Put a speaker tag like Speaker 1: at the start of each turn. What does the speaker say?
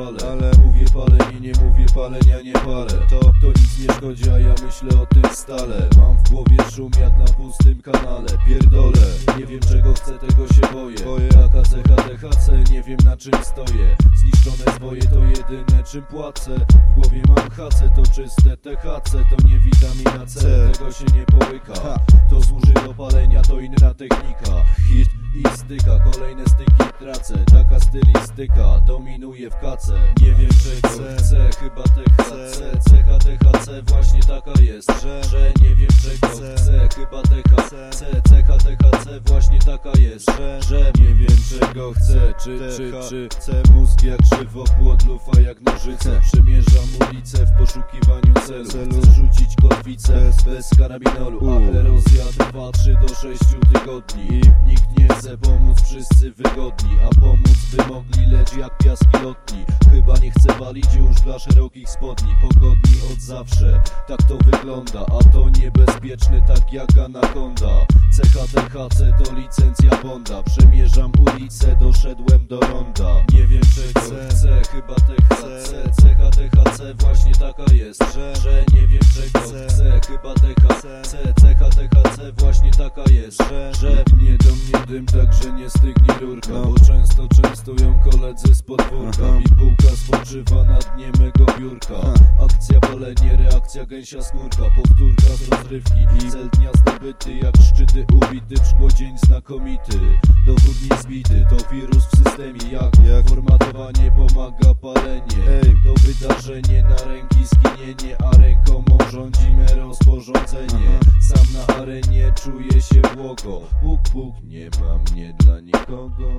Speaker 1: palę. Ale mówię palenie, nie mówię palenia, nie palę. To, to nic nie szkodzi, a ja myślę o tym stale. Mam w głowie szum jak na pustym kanale. Pierdolę, nie wiem czego chcę, tego się boję.
Speaker 2: Boję.
Speaker 1: Taka cecha THC, nie wiem na czym stoję. Zniszczone zwoje to jedyne czym płacę. W głowie mam HC, to czyste THC To nie witamina C, tego się nie połyka. To służy do palenia, to inna technika styka, kolejne styki tracę. Taka stylistyka dominuje w kace. Nie wiem czego chcę, chyba THC Cecha THC właśnie taka jest
Speaker 2: Że-
Speaker 1: Że nie wiem czego chcę, chyba THC Cecha THC właśnie taka jest
Speaker 2: Że-
Speaker 1: Że nie wiem czego chcę. Czy, czy, czy C mózg jak żywopłot, lufa jak nożyce. Przemierzam ulicę w poszukiwaniu celu. Chcę rzucić kotwicę
Speaker 2: Bez-
Speaker 1: karabinolu. A erozja trwa 3 do 6 tygodni. I nikt nie chce wszyscy wygodni A pomóc by mogli, lecz jak piaski lotni Chyba nie chcę walić już dla szerokich spodni Pogodni od zawsze, tak to wygląda A to niebezpieczne tak jak anakonda CHTHC to licencja Bonda Przemierzam ulicę, doszedłem do ronda Nie wiem czego
Speaker 2: C.
Speaker 1: chcę, chyba THC CHTHC właśnie taka jest
Speaker 2: Że-
Speaker 1: Że nie wiem czego
Speaker 2: C.
Speaker 1: chcę, chyba THC CHTHC właśnie taka jest
Speaker 2: Że-
Speaker 1: Że nie do mnie dym, także nie stygnie rurka. Bo często częstują koledzy z podwórka. Bibułka spoczywa na dnie mego biurka. Akcja palenie, reakcja gęsia skórka Powtórka z rozrywki
Speaker 2: I-
Speaker 1: Cel dnia zdobyty jak szczyty ubity W szkło dzień znakomity Dowód niezbity to wirus w systemie Jak,
Speaker 2: Jak?
Speaker 1: formatowanie pomaga palenie
Speaker 2: Ej.
Speaker 1: To wydarzenie na ręki skinienie A rękomą rządzimy rozporządzenie. Sam na arenie czuję się błogo Puk puk nie ma mnie dla nikogo